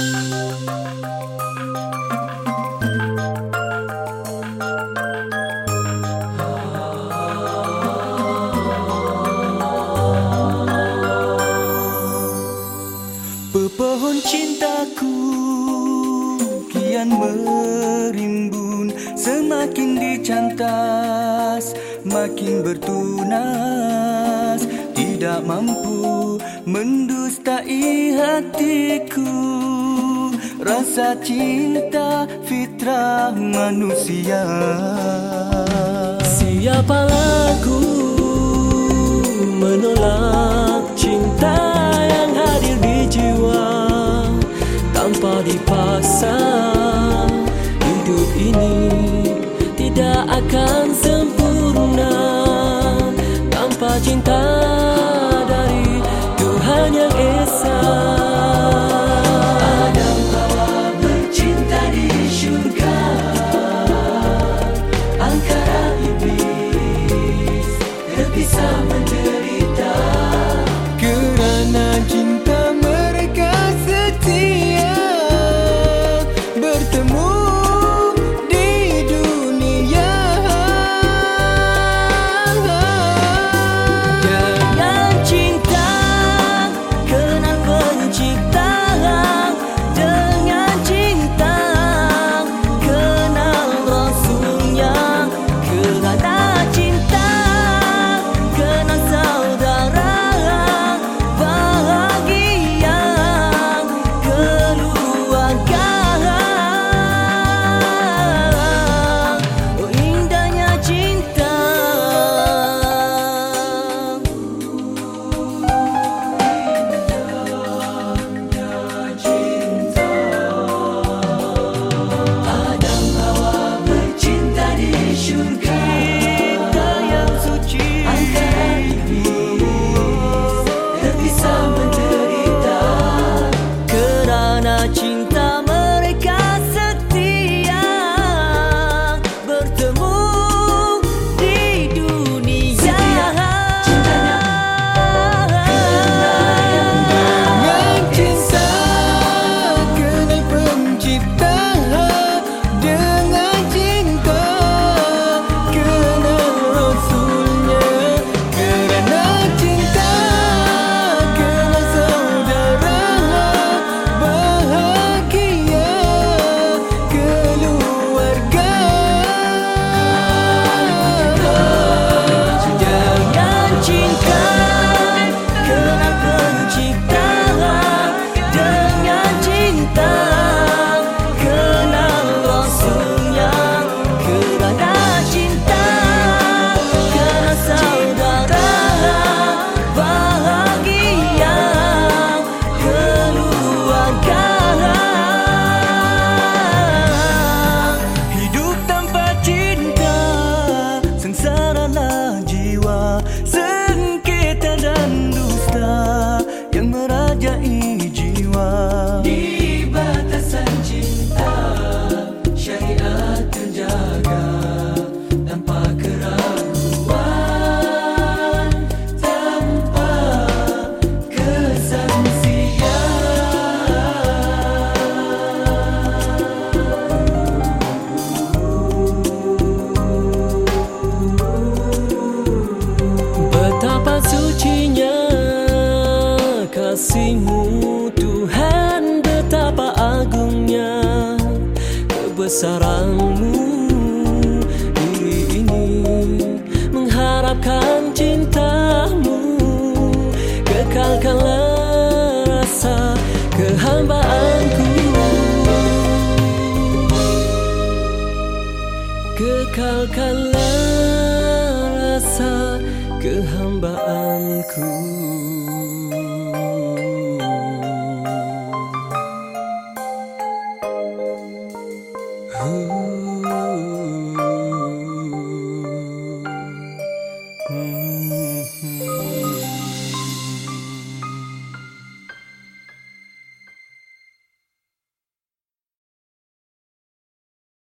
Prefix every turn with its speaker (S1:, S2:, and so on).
S1: Pepohon cintaku kian merimbun Semakin dicantas, makin bertunas Tidak mampu mendustai hatiku. Rasa cinta fitrah manusia.
S2: Siapalah aku menolak cinta tanpa dipaksa Hidup ini tidak akan sempurna. Tanpa cinta Cinta kasihmu. Tuhan betapa agungnya kebesaranmu. Diri ini mengharapkan cintamu. Kekalkanlah rasa kehambaanku. Kekalkanlah rasa kehambaanku Who?